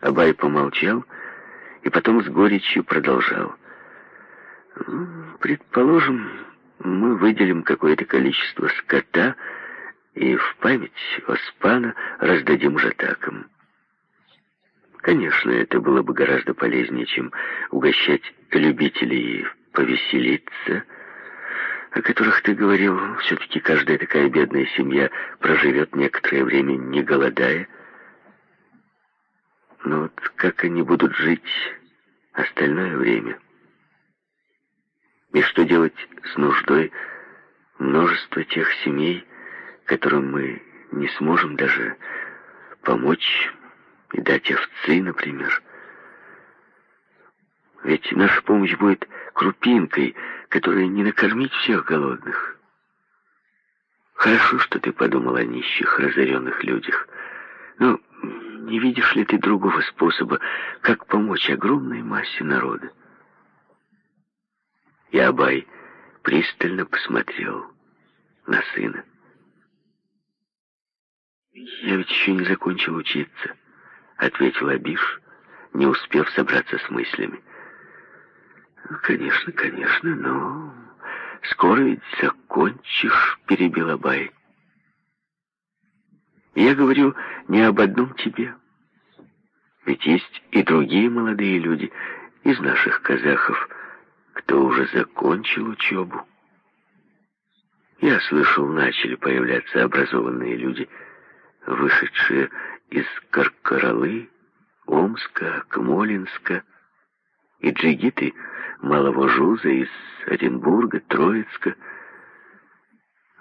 Абай помолчал и потом с горечью продолжал. «Предположим, мы выделим какое-то количество скота и в память Оспана раздадим жатакам. Конечно, это было бы гораздо полезнее, чем угощать любителей повеселиться, о которых ты говорил. Все-таки каждая такая бедная семья проживет некоторое время, не голодая. Но вот как они будут жить остальное время? И что делать с нуждой множества тех семей, которым мы не сможем даже помочь и дать овцы, например? Ведь наша помощь будет крупинкой, которая не накормить всех голодных. Хорошо, что ты подумал о нищих, разоренных людях. Но не видишь ли ты другого способа, как помочь огромной массе народа? И Абай пристально посмотрел на сына. «Я ведь еще не закончил учиться», — ответил Абиш, не успев собраться с мыслями. «Конечно, конечно, но скоро ведь закончишь», — перебил Абай. «Я говорю не об одном тебе. Ведь есть и другие молодые люди из наших казахов, кто уже закончил учебу. Я слышал, начали появляться образованные люди, вышедшие из Каркаралы, Омска, Акмолинска, и джигиты Малого Жуза из Оренбурга, Троицка.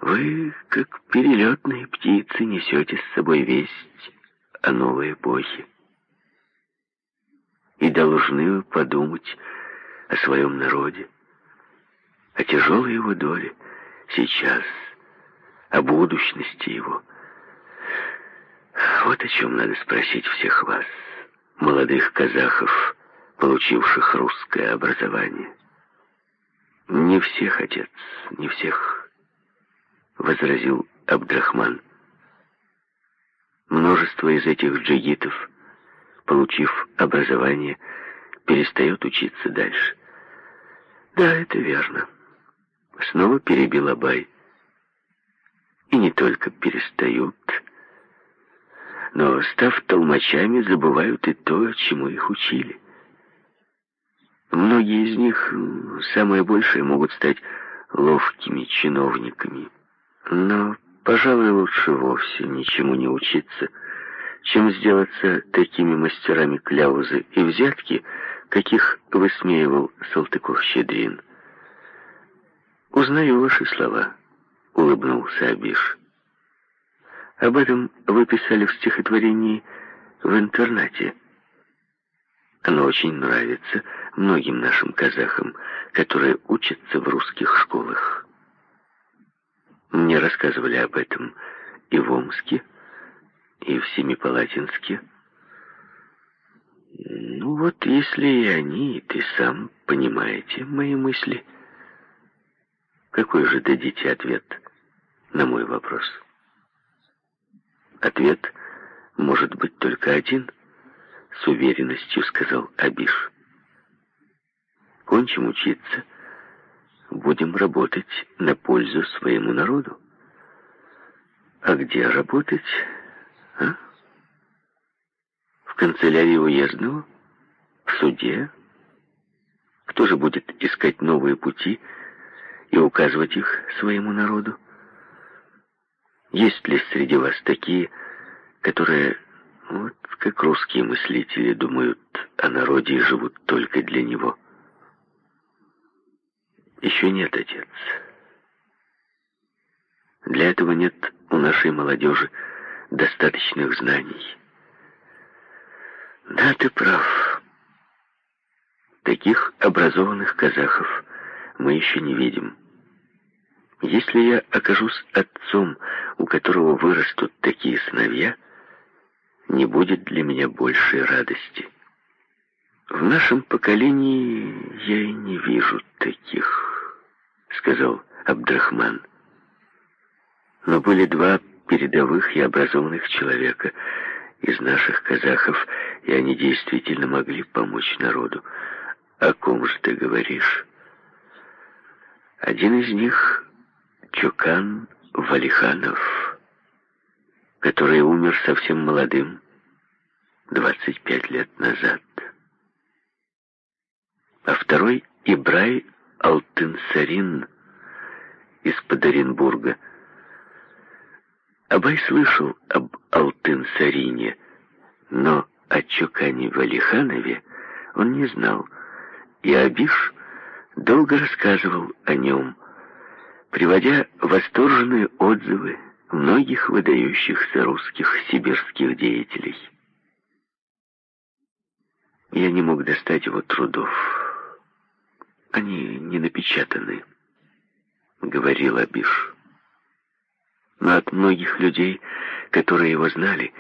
Вы, как перелетные птицы, несете с собой весть о новой эпохе. И должны вы подумать о своем народе, о тяжелой его доле сейчас, о будущности его. Вот о чем надо спросить всех вас, молодых казахов, получивших русское образование. «Не всех, отец, не всех», — возразил Абдрахман. Множество из этих джигитов, получив образование, перестает учиться дальше. Да, это верно. Снова перебил Абай. И не только перестают, но, став толмачами, забывают и то, чему их учили. Многие из них, самое большее, могут стать ловкими чиновниками. Но, пожалуй, лучше вовсе ничему не учиться, чем сделаться такими мастерами кляузы и взятки, каких высмеивал Салтыков-Щедрин. «Узнаю ваши слова», — улыбнулся Абиш. «Об этом вы писали в стихотворении в интернате». Оно очень нравится многим нашим казахам, которые учатся в русских школах. Мне рассказывали об этом и в Омске, и в Семипалатинске. Ну вот, если и они, и ты сам понимаете мои мысли, какой же дадите ответ на мой вопрос? Ответ может быть только один — с уверенностью сказал Абиш. Кончим учиться, будем работать на пользу своему народу. А где работать, а? В канцелярии уездного? В суде? Кто же будет искать новые пути и указывать их своему народу? Есть ли среди вас такие, которые вот как русские мыслители думают о народе и живут только для него. Еще нет, отец. Для этого нет у нашей молодежи достаточных знаний. Да, ты прав. Таких образованных казахов мы еще не видим. Если я окажусь отцом, у которого вырастут такие сыновья, не будет для меня большей радости. В нашем поколении я и не вижу таких, сказал Абдрахман. Но были два передовых и образованных человека, из наших казахов, и они действительно могли помочь народу. О ком же ты говоришь? Один из них — Чукан Валиханов, который умер совсем молодым, 25 лет назад. А второй — Ибрай Алтынсарин из-под Оренбурга. Абай слышал об Алтын-Сарине, но о Чукане Валиханове он не знал, и Абиш долго рассказывал о нем, приводя восторженные отзывы многих выдающихся русских сибирских деятелей. Я не мог достать его трудов. Они не напечатаны, говорил Абиш. Но от многих людей, которые его знали,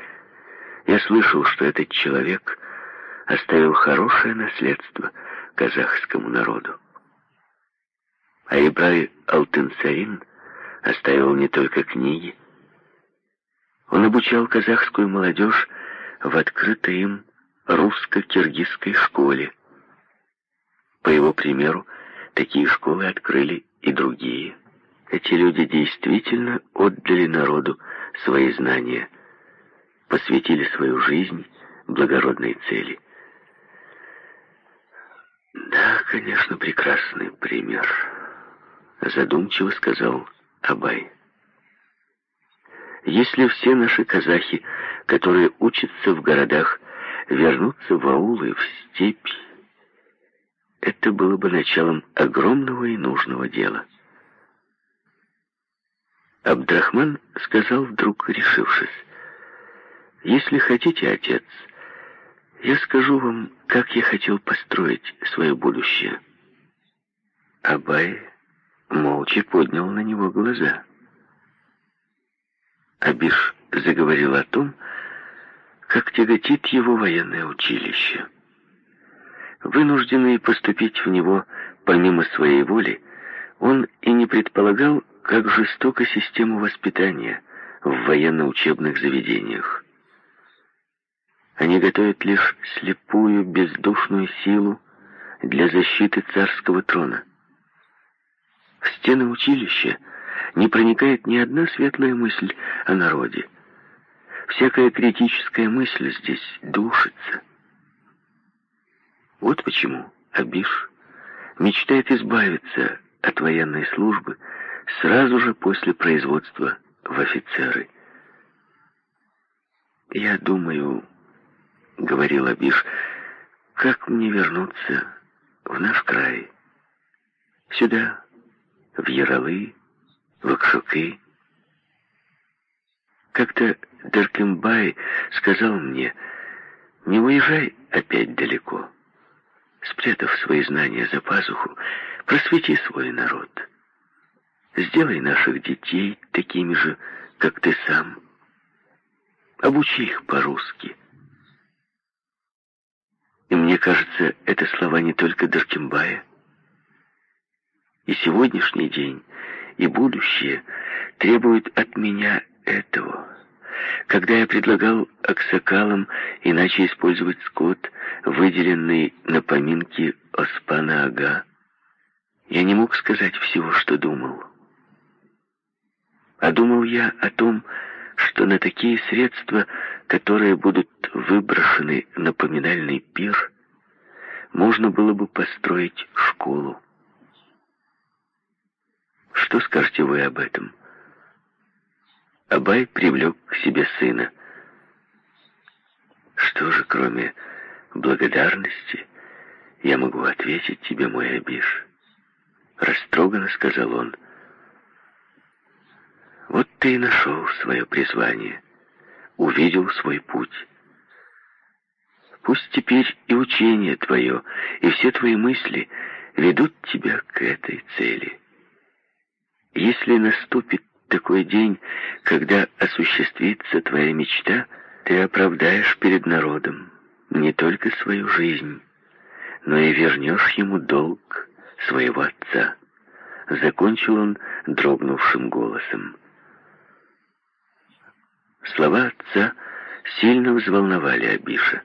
я слышал, что этот человек оставил хорошее наследство казахскому народу. А Ибрай Алтынсарин оставил не только книги. Он обучал казахскую молодежь в открытой им русско-киргизской школе. По его примеру, такие школы открыли и другие. Эти люди действительно отдали народу свои знания, посвятили свою жизнь благородной цели. Да, конечно, прекрасный пример задумчиво сказал Абай. Если все наши казахи, которые учатся в городах, вернутся в аулы, в степь, это было бы началом огромного и нужного дела. Абдрахман сказал вдруг, решившись, «Если хотите, отец, я скажу вам, как я хотел построить свое будущее». Абай молча поднял на него глаза. Абиш заговорил о том, как тяготит его военное училище. Вынужденный поступить в него помимо своей воли, он и не предполагал, как жестока система воспитания в военно-учебных заведениях. Они готовят лишь слепую, бездушную силу для защиты царского трона. В стены училища не проникает ни одна светлая мысль о народе. Всякая критическая мысль здесь душится. Вот почему Абиш мечтает избавиться от военной службы сразу же после производства в офицеры. «Я думаю, — говорил Абиш, — как мне вернуться в наш край, сюда, в Яралы, в Акшуки. Как-то Деркембай сказал мне, не уезжай опять далеко. Спрятав свои знания за пазуху, просвети свой народ. Сделай наших детей такими же, как ты сам. Обучи их по-русски. И мне кажется, это слова не только Деркембая, и сегодняшний день, и будущее требуют от меня этого. Когда я предлагал аксакалам иначе использовать скот, выделенный на поминки Оспана Ага, я не мог сказать всего, что думал. А думал я о том, что на такие средства, которые будут выброшены на поминальный пир, можно было бы построить школу. Что скажете вы об этом? Абай привлек к себе сына. Что же, кроме благодарности, я могу ответить тебе, мой Абиш? Растроганно сказал он. Вот ты и нашел свое призвание, увидел свой путь. Пусть теперь и учение твое, и все твои мысли ведут тебя к этой цели. Если наступит такой день, когда осуществится твоя мечта, ты оправдаешь перед народом не только свою жизнь, но и вернешь ему долг своего отца. Закончил он дрогнувшим голосом. Слова отца сильно взволновали Абиша.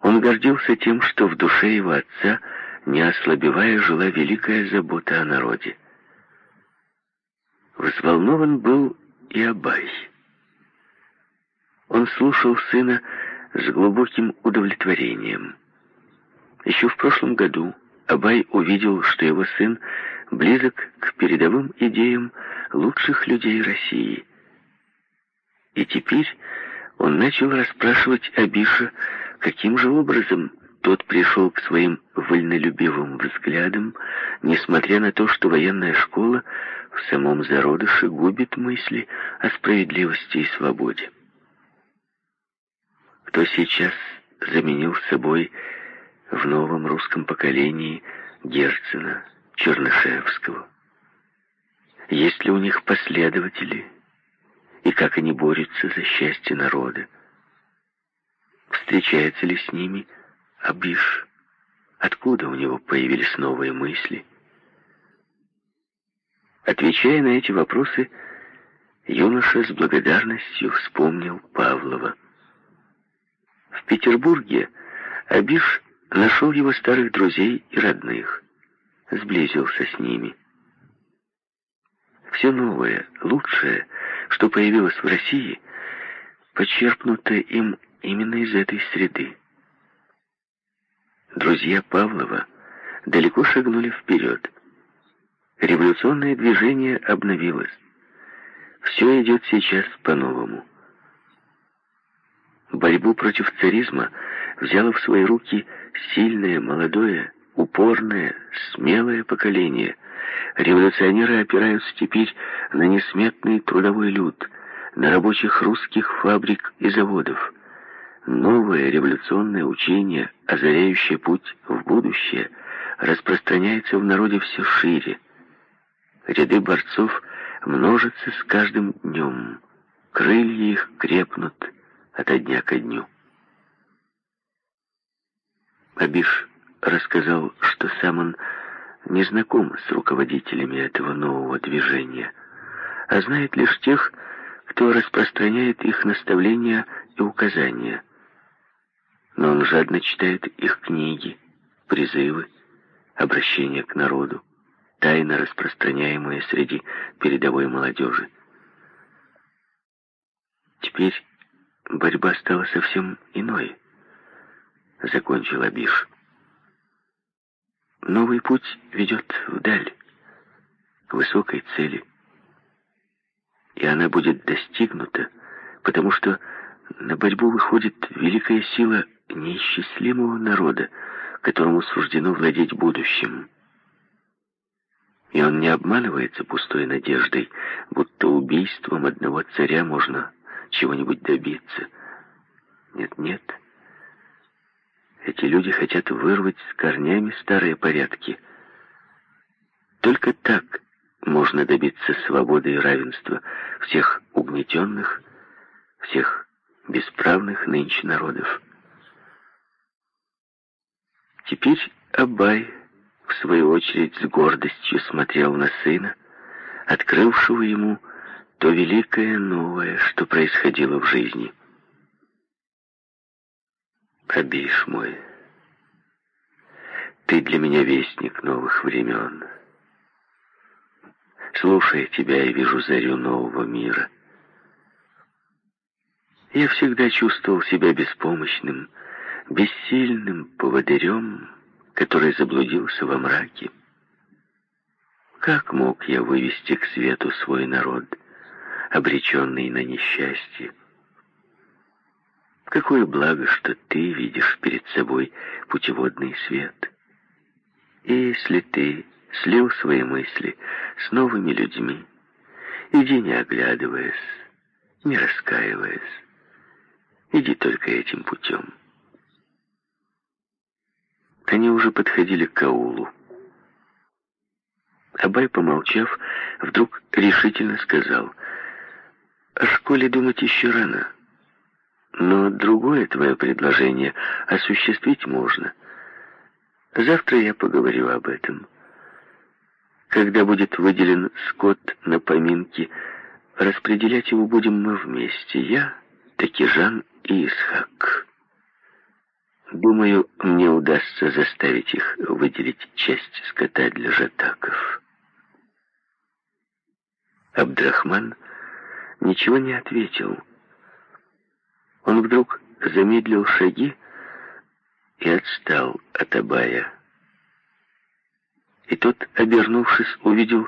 Он гордился тем, что в душе его отца, не ослабевая, жила великая забота о народе. Взволнован был и Абай. Он слушал сына с глубоким удовлетворением. Еще в прошлом году Абай увидел, что его сын близок к передовым идеям лучших людей России. И теперь он начал расспрашивать Абиша, каким же образом тот пришел к своим вольнолюбивым взглядам, несмотря на то, что военная школа в самом зародыше губит мысли о справедливости и свободе. Кто сейчас заменил собой в новом русском поколении Герцена, Чернышевского? Есть ли у них последователи? И как они борются за счастье народа? Встречается ли с ними Абиш? Откуда у него появились новые мысли? Отвечая на эти вопросы, юноша с благодарностью вспомнил Павлова. В Петербурге Абиш нашел его старых друзей и родных, сблизился с ними. Все новое, лучшее, что появилось в России, почерпнуто им именно из этой среды. Друзья Павлова далеко шагнули вперед. Революционное движение обновилось. Все идет сейчас по-новому. Борьбу против царизма взяло в свои руки сильное, молодое, упорное, смелое поколение. Революционеры опираются теперь на несметный трудовой люд, на рабочих русских фабрик и заводов. Новое революционное учение, озаряющее путь в будущее, распространяется в народе все шире. Ряды борцов множатся с каждым днем. Крылья их крепнут ото дня ко дню. Абиш рассказал, что сам он не знаком с руководителями этого нового движения, а знает лишь тех, кто распространяет их наставления и указания. Но он жадно читает их книги, призывы, обращения к народу, тайно распространяемые среди передовой молодежи. Теперь борьба стала совсем иной, закончил Абиш. Новый путь ведет вдаль, к высокой цели. И она будет достигнута, потому что на борьбу выходит великая сила неисчислимого народа, которому суждено владеть будущим. И он не обманывается пустой надеждой, будто убийством одного царя можно чего-нибудь добиться. Нет-нет. Эти люди хотят вырвать с корнями старые порядки. Только так можно добиться свободы и равенства всех угнетенных, всех бесправных нынче народов. Теперь Абай, в свою очередь, с гордостью смотрел на сына, открывшего ему то великое новое, что происходило в жизни. Абиш мой, ты для меня вестник новых времен. Слушая тебя, я вижу зарю нового мира. Я всегда чувствовал себя беспомощным, бессильным поводырем, который заблудился во мраке. Как мог я вывести к свету свой народ, обреченный на несчастье? Какое благо, что ты видишь перед собой путеводный свет. И если ты слил свои мысли с новыми людьми, иди не оглядываясь, не раскаиваясь, иди только этим путем. Они уже подходили к аулу. Абай, помолчав, вдруг решительно сказал, «О школе думать еще рано». Но другое твое предложение осуществить можно. Завтра я поговорю об этом. Когда будет выделен скот на поминки, распределять его будем мы вместе, я Такижан и Исхак. Думаю, мне удастся заставить их выделить часть скота для жатаков. Абдрахман ничего не ответил. Он вдруг замедлил шаги и отстал от Абая. И тот, обернувшись, увидел,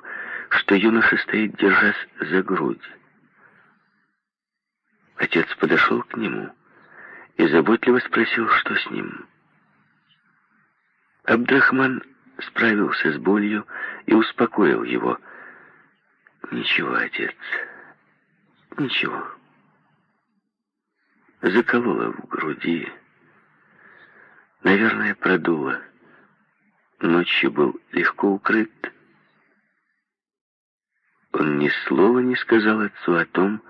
что юноша стоит, держась за грудь. Отец подошел к нему и заботливо спросил, что с ним. Абдрахман справился с болью и успокоил его. «Ничего, отец, ничего». Заколола в груди. Наверное, продуло. Ночью был легко укрыт. Он ни слова не сказал отцу о том,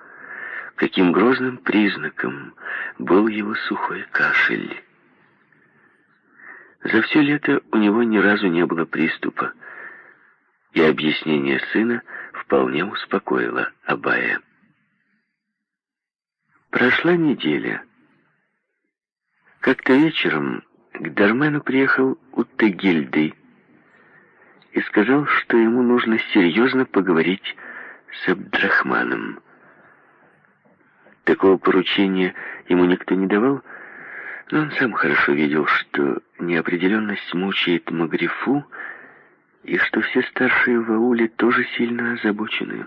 каким грозным признаком был его сухой кашель. За все лето у него ни разу не было приступа, и объяснение сына вполне успокоило Абая. Прошла неделя. Как-то вечером к Дармену приехал Уттегильды и сказал, что ему нужно серьезно поговорить с Абдрахманом. Такого поручения ему никто не давал, но он сам хорошо видел, что неопределенность мучает Магрифу, и что все старшие в ауле тоже сильно озабочены.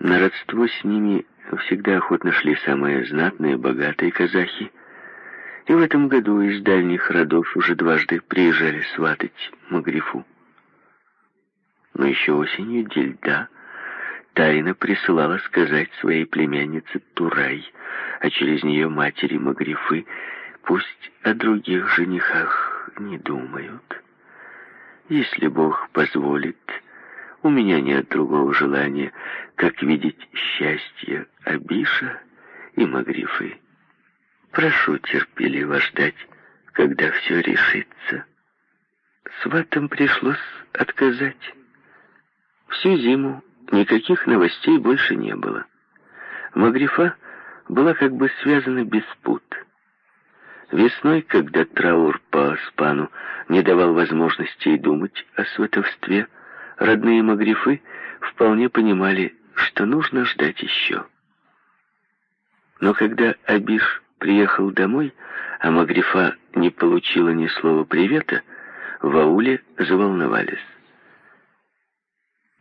На родство с ними всегда охотно шли самые знатные, богатые казахи, и в этом году из дальних родов уже дважды приезжали сватать Магрифу. Но еще осенью Дельда тайно присылала сказать своей племяннице Турай, а через нее матери Магрифы, пусть о других женихах не думают. Если Бог позволит, у меня нет другого желания, как видеть счастье Абиша и Магрифы. Прошу терпеливо ждать, когда все решится. Сватам пришлось отказать. Всю зиму никаких новостей больше не было. Магрифа была как бы связана без пут. Весной, когда траур по Аспану не давал возможности думать о сватовстве, родные Магрифы вполне понимали, что нужно ждать еще. Но когда Абиш приехал домой, а Магрифа не получила ни слова привета, в ауле заволновались.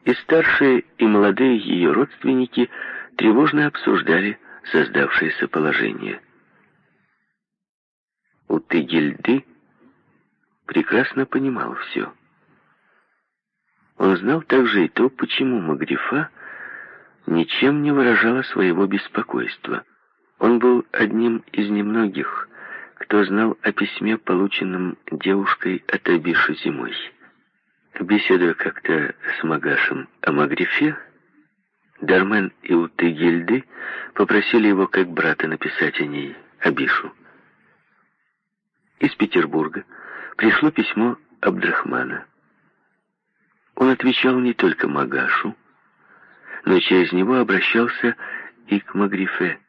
И старшие, и молодые ее родственники тревожно обсуждали создавшееся положение. У Тегильды прекрасно понимал все. Он знал также и то, почему Магрифа ничем не выражала своего беспокойства. Он был одним из немногих, кто знал о письме, полученном девушкой от Абиши зимой. Беседуя как-то с Магашем о Магрифе, Дармен и Утыгильды попросили его как брата написать о ней, Абишу. Из Петербурга пришло письмо Абдрахмана. Он отвечал не только Магашу, но через него обращался и к Магрифе,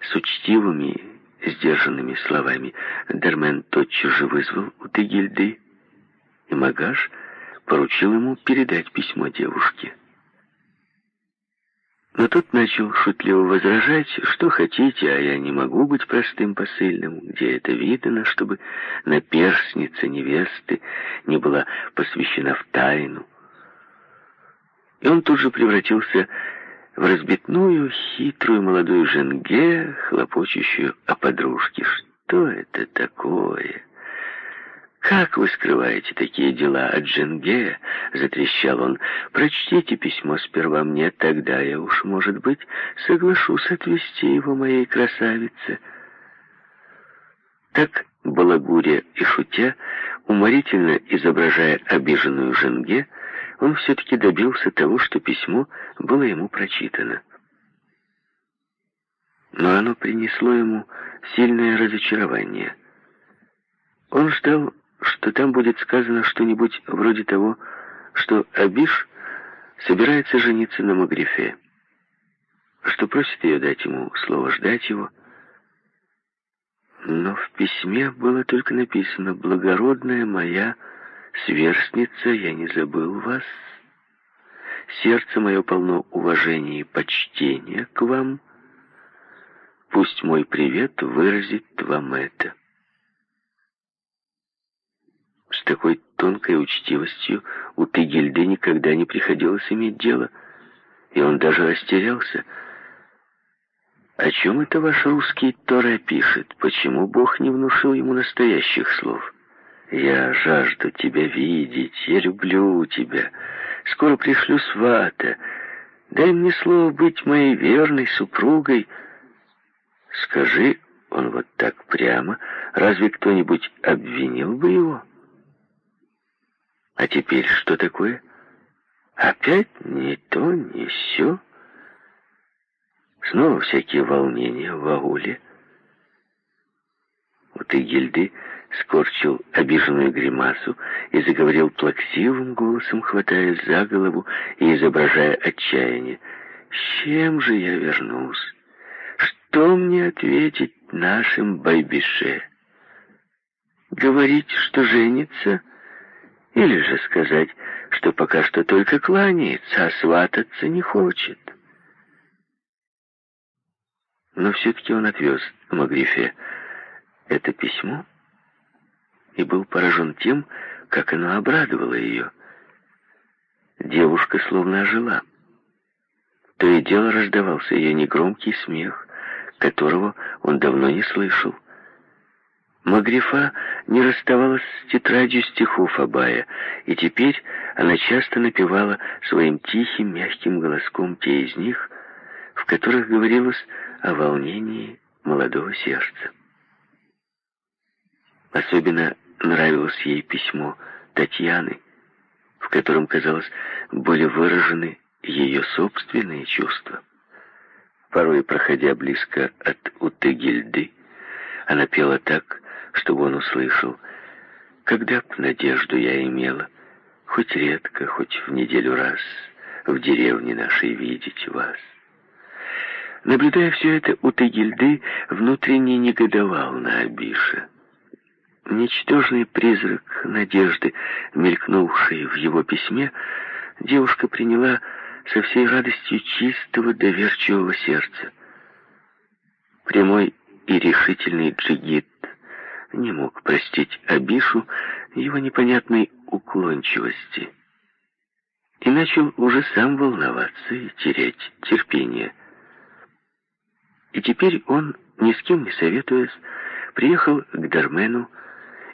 с учтивыми, сдержанными словами Дермен тотчас же вызвал у и Магаш поручил ему передать письмо девушке. Но тот начал шутливо возражать, что хотите, а я не могу быть простым посыльным, где это видно, чтобы наперсница невесты не была посвящена в тайну. И он тут же превратился в разбитную, хитрую молодую женге, хлопочущую о подружке. Что это такое? «Как вы скрываете такие дела от Дженге?» — затрещал он. «Прочтите письмо сперва мне, тогда я уж, может быть, соглашусь отвести его моей красавице». Так, балагуря и шутя, уморительно изображая обиженную Женге, он все-таки добился того, что письмо было ему прочитано. Но оно принесло ему сильное разочарование. Он ждал, что там будет сказано что-нибудь вроде того, что Абиш собирается жениться на Магрифе. что просит ее дать ему слово ждать его. Но в письме было только написано «Благородная моя сверстница, я не забыл вас. Сердце мое полно уважения и почтения к вам. Пусть мой привет выразит вам это». С такой тонкой учтивостью у Тегильды никогда не приходилось иметь дело, и он даже растерялся. О чем это ваш русский Торе пишет? Почему Бог не внушил ему настоящих слов? Я жажду тебя видеть, я люблю тебя. Скоро пришлю свата. Дай мне слово быть моей верной супругой. Скажи, он вот так прямо, разве кто-нибудь обвинил бы его? А теперь что такое? Опять не то, не сё. Снова всякие волнения в ауле. У Тегильды скорчил обиженную гримасу и заговорил плаксивым голосом, хватаясь за голову и изображая отчаяние. «С чем же я вернусь? Что мне ответить нашим байбише? Говорить, что женится?» Или же сказать, что пока что только кланяется, а свататься не хочет. Но все-таки он отвез Магрифе это письмо и был поражен тем, как оно обрадовало ее. Девушка словно ожила. То и дело раздавался ее негромкий смех, которого он давно не слышал. Магрифа не расставалась с тетрадью стихов Абая, и теперь она часто напевала своим тихим, мягким голоском те из них, в которых говорилось о волнении молодого сердца. Особенно нравилось ей письмо Татьяны, в котором, казалось, были выражены ее собственные чувства. Порой, проходя близко от Утыгильды, она пела так, чтобы он услышал. Когда б надежду я имела, хоть редко, хоть в неделю раз, в деревне нашей видеть вас. Наблюдая все это, у Тагильды внутренне негодовал на Абиша. Ничтожный призрак надежды, мелькнувший в его письме, девушка приняла со всей радостью чистого доверчивого сердца. Прямой и решительный джигит не мог простить Абишу его непонятной уклончивости и начал уже сам волноваться и терять терпение. И теперь он, ни с кем не советуясь, приехал к Дармену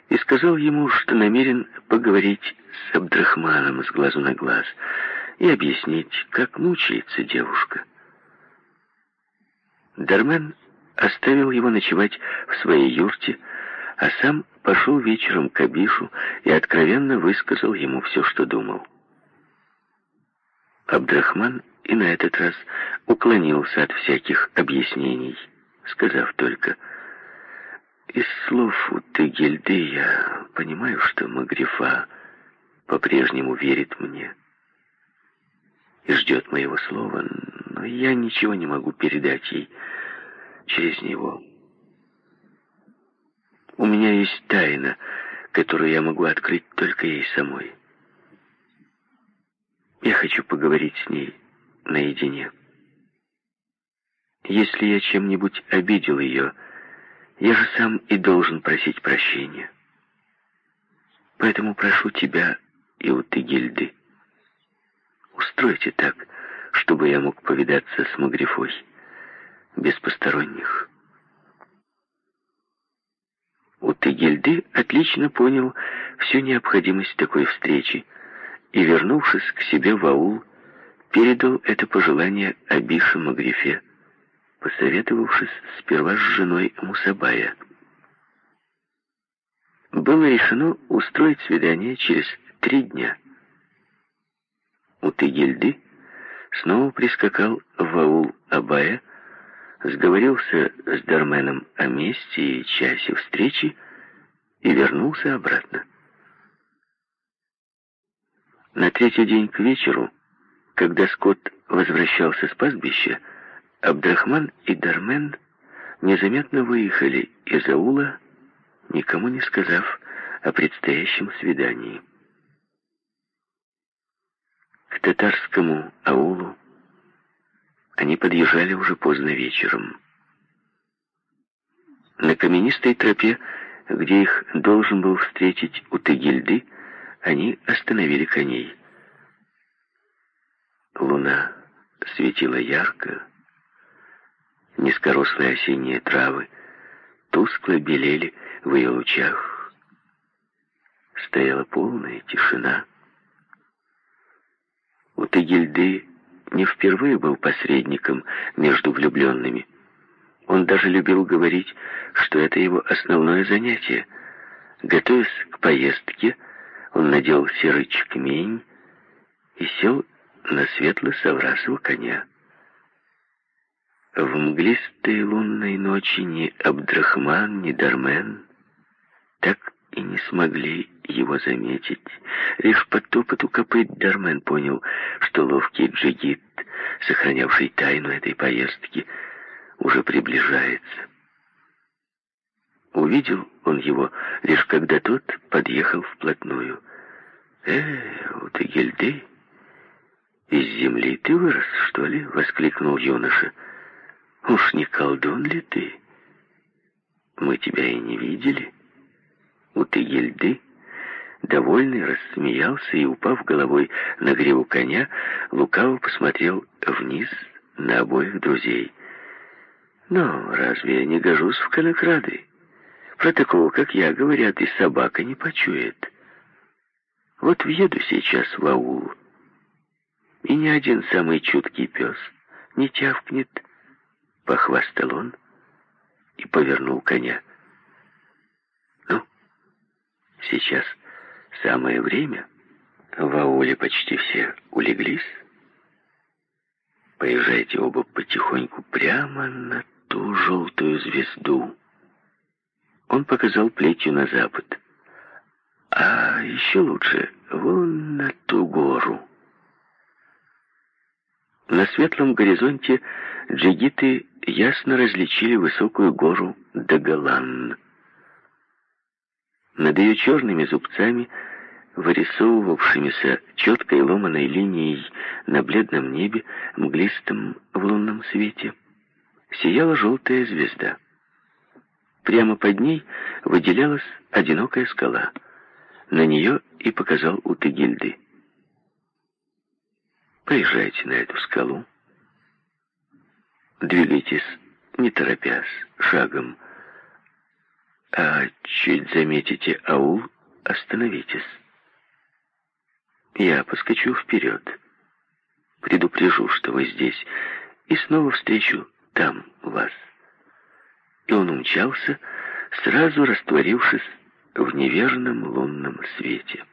и сказал ему, что намерен поговорить с Абдрахманом с глазу на глаз и объяснить, как мучается девушка. Дармен оставил его ночевать в своей юрте, а сам пошел вечером к Абишу и откровенно высказал ему все, что думал. Абдрахман и на этот раз уклонился от всяких объяснений, сказав только «Из слов у Тегельды я понимаю, что Магрифа по-прежнему верит мне и ждет моего слова, но я ничего не могу передать ей через него». У меня есть тайна, которую я могу открыть только ей самой. Я хочу поговорить с ней наедине. Если я чем-нибудь обидел ее, я же сам и должен просить прощения. Поэтому прошу тебя и у Тегильды. Устройте так, чтобы я мог повидаться с Магрифой без посторонних. У Тегельды отлично понял всю необходимость такой встречи и, вернувшись к себе в аул, передал это пожелание Абише Магрифе, посоветовавшись сперва с женой Мусабая. Было решено устроить свидание через три дня. У Тегельды снова прискакал в аул Абая, сговорился с Дарменом о месте и часе встречи и вернулся обратно. На третий день к вечеру, когда Скотт возвращался с пастбища, Абдрахман и Дармен незаметно выехали из аула, никому не сказав о предстоящем свидании. К татарскому аулу они подъезжали уже поздно вечером. На каменистой тропе, где их должен был встретить Утыгильды, они остановили коней. Луна светила ярко, низкорослые осенние травы тускло белели в ее лучах. Стояла полная тишина. У Тегильды не впервые был посредником между влюбленными. Он даже любил говорить, что это его основное занятие. Готовясь к поездке, он надел серый чекмень и сел на светло-соврасого коня. В мглистой лунной ночи ни Абдрахман, ни Дармен так и не смогли его заметить. Лишь по топоту копыт Дармен понял, что ловкий джигит, сохранявший тайну этой поездки, уже приближается. Увидел он его, лишь когда тот подъехал вплотную. «Э, Утагельды, из земли ты вырос, что ли?» — воскликнул юноша. «Уж не колдун ли ты? Мы тебя и не видели». У Тегельды, довольный, рассмеялся и, упав головой на гриву коня, лукаво посмотрел вниз на обоих друзей. «Но разве я не гожусь в конокрады? Про такого, как я, говорят, и собака не почует. Вот въеду сейчас в аул, и ни один самый чуткий пес не тявкнет». Похвастал он и повернул коня. Сейчас самое время. В ауле почти все улеглись. Поезжайте оба потихоньку прямо на ту желтую звезду. Он показал плетью на запад. А еще лучше вон на ту гору. На светлом горизонте джигиты ясно различили высокую гору Дагалан. Над ее черными зубцами, вырисовывавшимися четкой ломаной линией на бледном небе, мглистом в лунном свете, сияла желтая звезда. Прямо под ней выделялась одинокая скала. На нее и показал Утыгильды. Поезжайте на эту скалу. Двигайтесь, не торопясь, шагом, а чуть заметите аул, остановитесь. Я поскочу вперед. Предупрежу, что вы здесь, и снова встречу там вас. И он умчался, сразу растворившись в неверном лунном свете.